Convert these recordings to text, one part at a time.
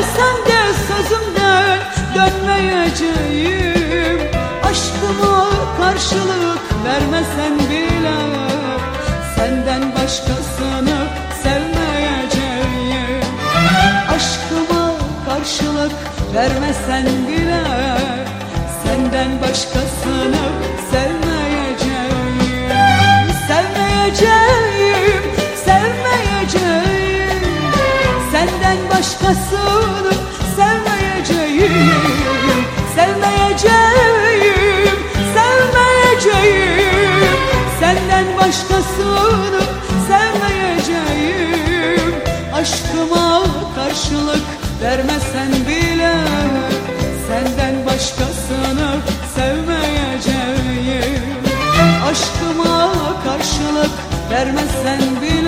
de sözümden dönmeyeceğim. Aşkıma karşılık vermesen bile Senden başkasını sevmeyeceğim. Aşkıma karşılık vermesen bile Senden başkasını sevmeyeceğim. Sevmeyeceğim, sevmeyeceğim. Senden başkasını sevmeyeceğim Sevmeyeceğim, Senden başkasını sevmeyeceğim. Aşkıma karşılık vermesen bile Senden başkasını sevmeyeceğim. Aşkıma karşılık vermesen bile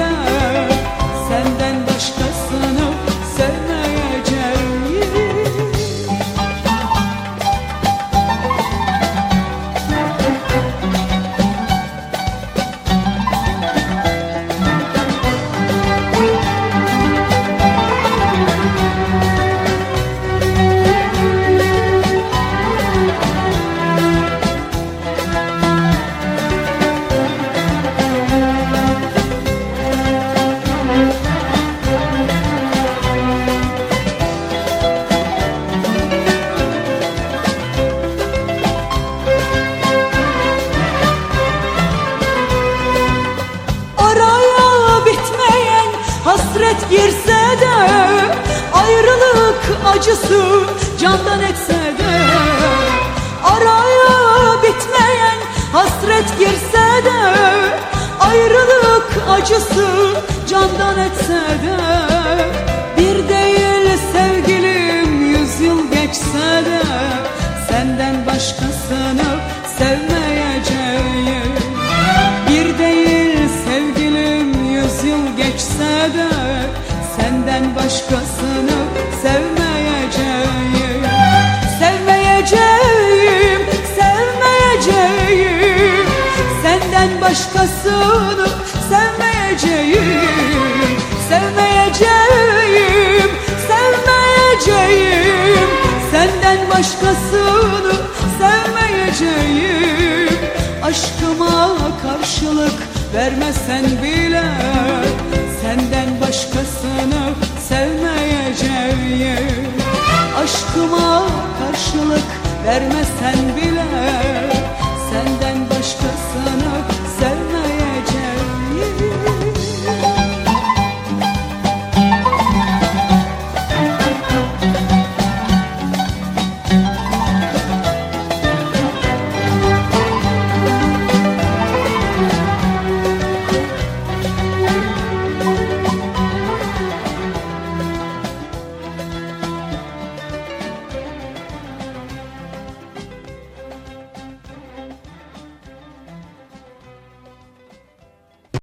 hasret girse de Ayrılık acısı candan etse de. Araya bitmeyen hasret girse de Ayrılık acısı candan etse de. Bir değil sevgilim yüz yıl geçse de Senden başkasını sevmeyeceğim. Bir değil sevgilim yüz yıl geçse de Senden başkasını sevmeyeceğim. Sevmeyeceğim, sevmeyeceğim. Senden başkasını sevmeyeceğim. Sevmeyeceğim, sevmeyeceğim. Senden başkasını sevmeyeceğim. Aşkıma karşılık vermesen bile Senden başkasını sevmeyeceğim. Aşkıma karşılık vermesen bile